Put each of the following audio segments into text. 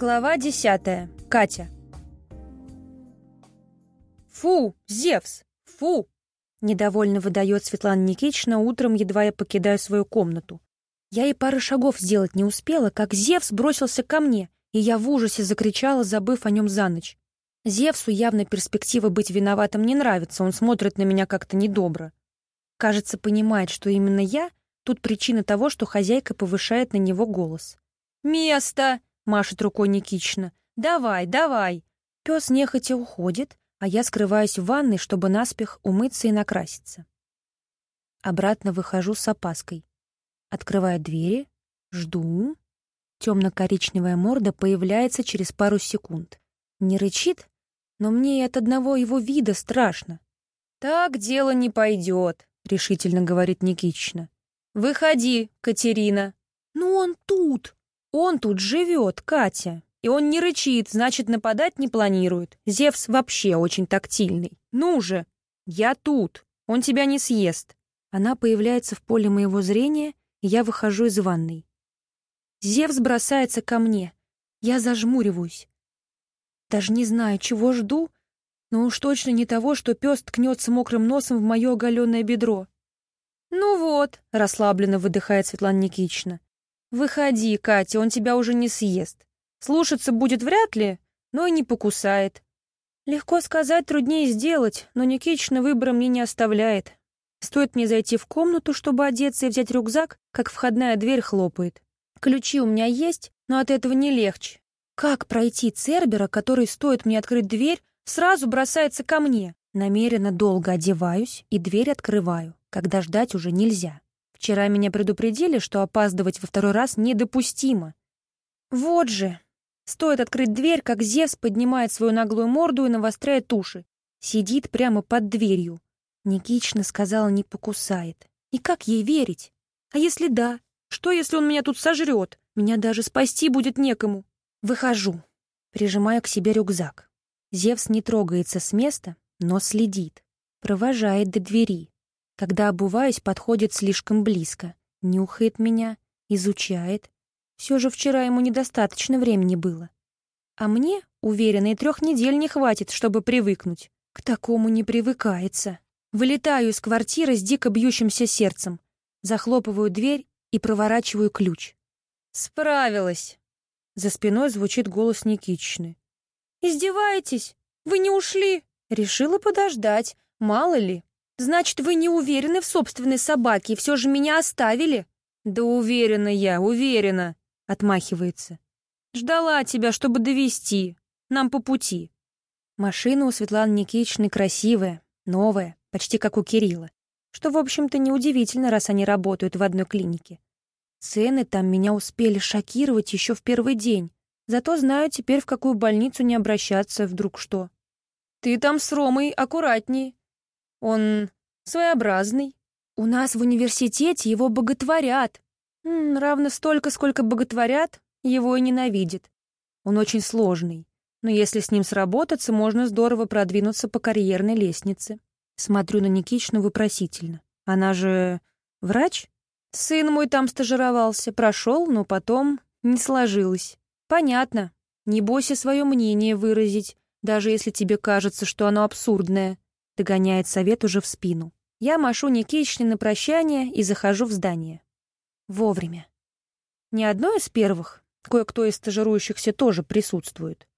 Глава десятая. Катя. «Фу, Зевс! Фу!» Недовольно выдает Светлана Никитична утром, едва я покидаю свою комнату. Я и пары шагов сделать не успела, как Зевс бросился ко мне, и я в ужасе закричала, забыв о нем за ночь. Зевсу явно перспектива быть виноватым не нравится, он смотрит на меня как-то недобро. Кажется, понимает, что именно я — тут причина того, что хозяйка повышает на него голос. «Место!» Машет рукой Никична. «Давай, давай!» Пес нехотя уходит, а я скрываюсь в ванной, чтобы наспех умыться и накраситься. Обратно выхожу с опаской. Открываю двери, жду. Темно-коричневая морда появляется через пару секунд. Не рычит, но мне и от одного его вида страшно. «Так дело не пойдет», — решительно говорит Никитична. «Выходи, Катерина». «Ну он тут!» Он тут живет, Катя. И он не рычит, значит, нападать не планирует. Зевс вообще очень тактильный. Ну же, я тут. Он тебя не съест. Она появляется в поле моего зрения, и я выхожу из ванной. Зевс бросается ко мне. Я зажмуриваюсь. Даже не знаю, чего жду, но уж точно не того, что пес ткнется мокрым носом в мое оголенное бедро. «Ну вот», — расслабленно выдыхает Светлана Никитична, «Выходи, Катя, он тебя уже не съест. Слушаться будет вряд ли, но и не покусает». Легко сказать, труднее сделать, но Никитична выбора мне не оставляет. Стоит мне зайти в комнату, чтобы одеться и взять рюкзак, как входная дверь хлопает. Ключи у меня есть, но от этого не легче. Как пройти Цербера, который, стоит мне открыть дверь, сразу бросается ко мне? Намеренно долго одеваюсь и дверь открываю, когда ждать уже нельзя. Вчера меня предупредили, что опаздывать во второй раз недопустимо. Вот же! Стоит открыть дверь, как Зевс поднимает свою наглую морду и навостряет уши. Сидит прямо под дверью. Никично сказала, не покусает. И как ей верить? А если да? Что, если он меня тут сожрет? Меня даже спасти будет некому. Выхожу. Прижимаю к себе рюкзак. Зевс не трогается с места, но следит. Провожает до двери. Когда обуваюсь, подходит слишком близко, нюхает меня, изучает. Все же вчера ему недостаточно времени было. А мне, уверена, и трех недель не хватит, чтобы привыкнуть. К такому не привыкается. Вылетаю из квартиры с дико бьющимся сердцем. Захлопываю дверь и проворачиваю ключ. «Справилась!» За спиной звучит голос Никитичны. «Издеваетесь? Вы не ушли?» Решила подождать, мало ли. Значит, вы не уверены в собственной собаке и все же меня оставили? Да уверена я, уверена, отмахивается. Ждала тебя, чтобы довести. Нам по пути. Машина у Светланы Никитичны красивая, новая, почти как у Кирилла. Что, в общем-то, неудивительно, раз они работают в одной клинике. Цены там меня успели шокировать еще в первый день. Зато знаю теперь, в какую больницу не обращаться, вдруг что. Ты там с Ромой аккуратней, он своеобразный. У нас в университете его боготворят. Равно столько, сколько боготворят, его и ненавидят. Он очень сложный. Но если с ним сработаться, можно здорово продвинуться по карьерной лестнице. Смотрю на Никичну вопросительно. Она же врач? Сын мой там стажировался, прошел, но потом не сложилось. Понятно. Не бойся свое мнение выразить, даже если тебе кажется, что оно абсурдное. Догоняет совет уже в спину. Я машу Никитичне на прощание и захожу в здание. Вовремя. Ни одно из первых, кое-кто из стажирующихся тоже присутствует.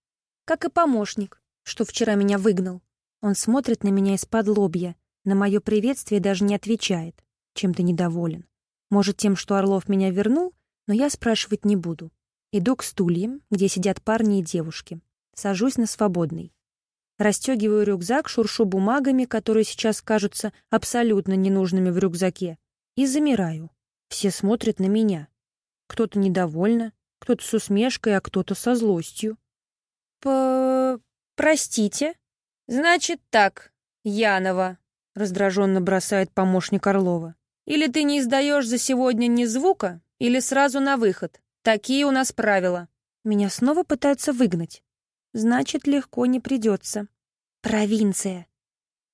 Как и помощник, что вчера меня выгнал. Он смотрит на меня из-под лобья, на мое приветствие даже не отвечает, чем-то недоволен. Может, тем, что Орлов меня вернул, но я спрашивать не буду. Иду к стульям, где сидят парни и девушки. Сажусь на свободный. Растегиваю рюкзак, шуршу бумагами, которые сейчас кажутся абсолютно ненужными в рюкзаке, и замираю. Все смотрят на меня. Кто-то недовольно, кто-то с усмешкой, а кто-то со злостью. «По... простите?» «Значит так, Янова», — раздраженно бросает помощник Орлова. «Или ты не издаешь за сегодня ни звука, или сразу на выход. Такие у нас правила». Меня снова пытаются выгнать. Значит, легко не придется. «Провинция!»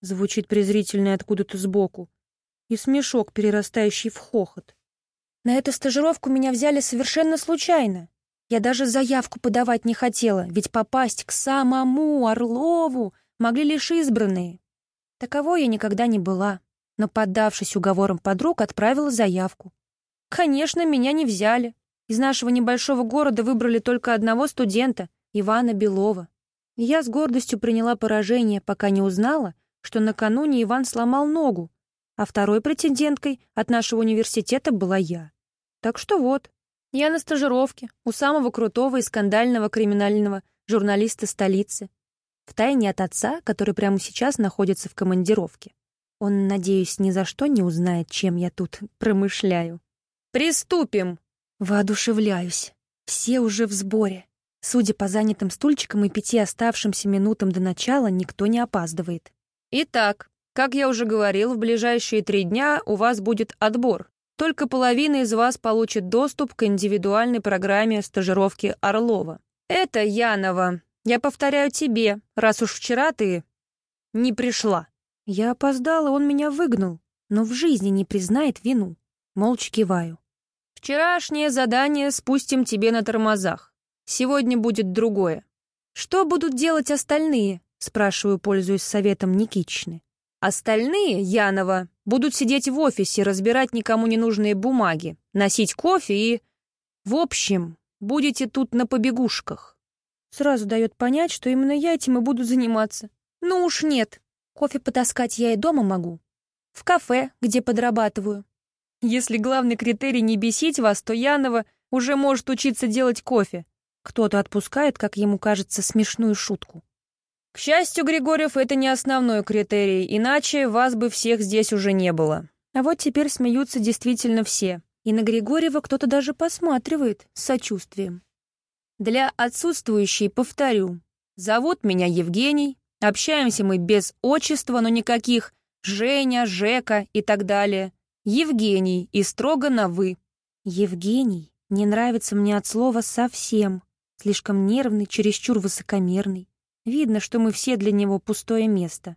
Звучит презрительно откуда-то сбоку. И смешок, перерастающий в хохот. На эту стажировку меня взяли совершенно случайно. Я даже заявку подавать не хотела, ведь попасть к самому Орлову могли лишь избранные. Таковой я никогда не была, но, поддавшись уговорам подруг, отправила заявку. Конечно, меня не взяли. Из нашего небольшого города выбрали только одного студента, Ивана Белова. Я с гордостью приняла поражение, пока не узнала, что накануне Иван сломал ногу, а второй претенденткой от нашего университета была я. Так что вот, я на стажировке у самого крутого и скандального криминального журналиста столицы. Втайне от отца, который прямо сейчас находится в командировке. Он, надеюсь, ни за что не узнает, чем я тут промышляю. «Приступим!» Воодушевляюсь. Все уже в сборе. Судя по занятым стульчикам и пяти оставшимся минутам до начала, никто не опаздывает. «Итак, как я уже говорил, в ближайшие три дня у вас будет отбор. Только половина из вас получит доступ к индивидуальной программе стажировки Орлова. Это Янова. Я повторяю тебе, раз уж вчера ты не пришла. Я опоздала, он меня выгнал, но в жизни не признает вину. Молча киваю. Вчерашнее задание спустим тебе на тормозах. Сегодня будет другое. Что будут делать остальные? Спрашиваю, пользуясь советом Никитичны. Остальные, Янова, будут сидеть в офисе, разбирать никому не нужные бумаги, носить кофе и... В общем, будете тут на побегушках. Сразу дает понять, что именно я этим и буду заниматься. Ну уж нет. Кофе потаскать я и дома могу. В кафе, где подрабатываю. Если главный критерий не бесить вас, то Янова уже может учиться делать кофе. Кто-то отпускает, как ему кажется, смешную шутку. К счастью, Григорьев, это не основной критерий, иначе вас бы всех здесь уже не было. А вот теперь смеются действительно все. И на Григорьева кто-то даже посматривает с сочувствием. Для отсутствующей повторю. Зовут меня Евгений. Общаемся мы без отчества, но никаких Женя, Жека и так далее. Евгений и строго на «вы». Евгений не нравится мне от слова совсем. Слишком нервный, чересчур высокомерный. Видно, что мы все для него пустое место.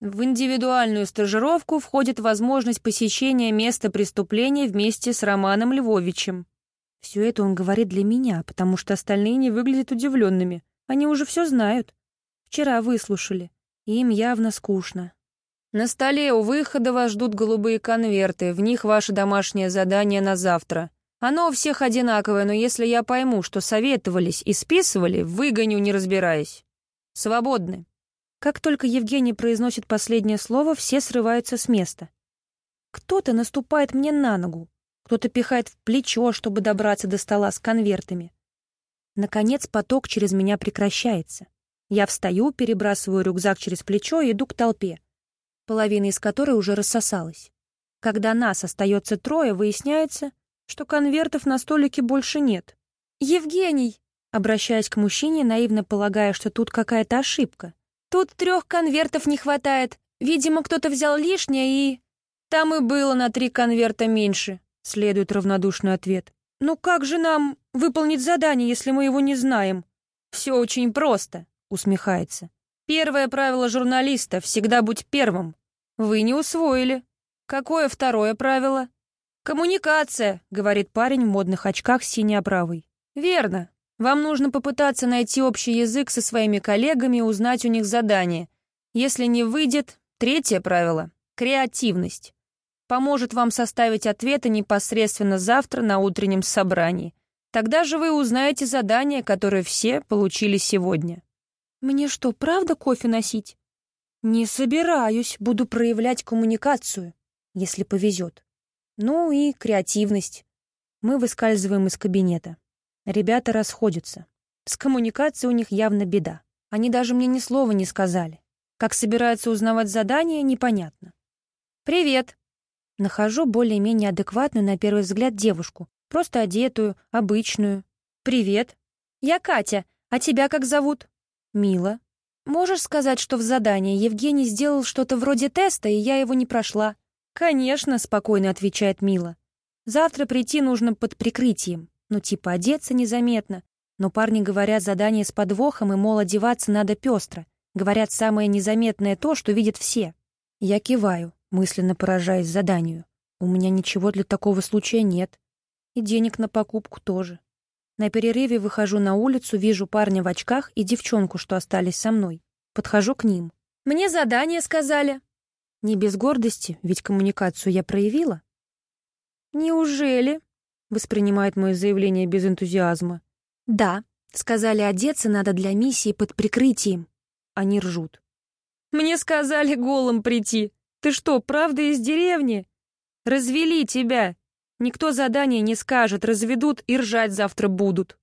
В индивидуальную стажировку входит возможность посещения места преступления вместе с Романом Львовичем. Все это он говорит для меня, потому что остальные не выглядят удивленными. Они уже все знают. Вчера выслушали. Им явно скучно. На столе у выхода вас ждут голубые конверты, в них ваше домашнее задание на завтра. Оно у всех одинаковое, но если я пойму, что советовались и списывали, выгоню, не разбираясь. Свободны. Как только Евгений произносит последнее слово, все срываются с места. Кто-то наступает мне на ногу, кто-то пихает в плечо, чтобы добраться до стола с конвертами. Наконец поток через меня прекращается. Я встаю, перебрасываю рюкзак через плечо и иду к толпе, половина из которой уже рассосалась. Когда нас остается трое, выясняется, что конвертов на столике больше нет. «Евгений!» Обращаясь к мужчине, наивно полагая, что тут какая-то ошибка. «Тут трех конвертов не хватает. Видимо, кто-то взял лишнее и...» «Там и было на три конверта меньше», — следует равнодушный ответ. «Ну как же нам выполнить задание, если мы его не знаем?» «Все очень просто», — усмехается. «Первое правило журналиста — всегда будь первым. Вы не усвоили. Какое второе правило?» «Коммуникация», — говорит парень в модных очках с синей оправой. «Верно. Вам нужно попытаться найти общий язык со своими коллегами и узнать у них задание. Если не выйдет, третье правило — креативность. Поможет вам составить ответы непосредственно завтра на утреннем собрании. Тогда же вы узнаете задание, которое все получили сегодня. Мне что, правда кофе носить? Не собираюсь, буду проявлять коммуникацию, если повезет. Ну и креативность. Мы выскальзываем из кабинета. Ребята расходятся. С коммуникацией у них явно беда. Они даже мне ни слова не сказали. Как собираются узнавать задание, непонятно. «Привет!» Нахожу более-менее адекватную на первый взгляд девушку. Просто одетую, обычную. «Привет!» «Я Катя. А тебя как зовут?» «Мила». «Можешь сказать, что в задании Евгений сделал что-то вроде теста, и я его не прошла?» «Конечно», — спокойно отвечает Мила. «Завтра прийти нужно под прикрытием. Ну, типа одеться незаметно. Но парни говорят задание с подвохом, и, мол, одеваться надо пестро. Говорят самое незаметное то, что видят все. Я киваю, мысленно поражаясь заданию. У меня ничего для такого случая нет. И денег на покупку тоже. На перерыве выхожу на улицу, вижу парня в очках и девчонку, что остались со мной. Подхожу к ним. «Мне задание сказали». Не без гордости, ведь коммуникацию я проявила. «Неужели?» — воспринимает мое заявление без энтузиазма. «Да, сказали, одеться надо для миссии под прикрытием». Они ржут. «Мне сказали голым прийти. Ты что, правда из деревни? Развели тебя. Никто задание не скажет, разведут и ржать завтра будут».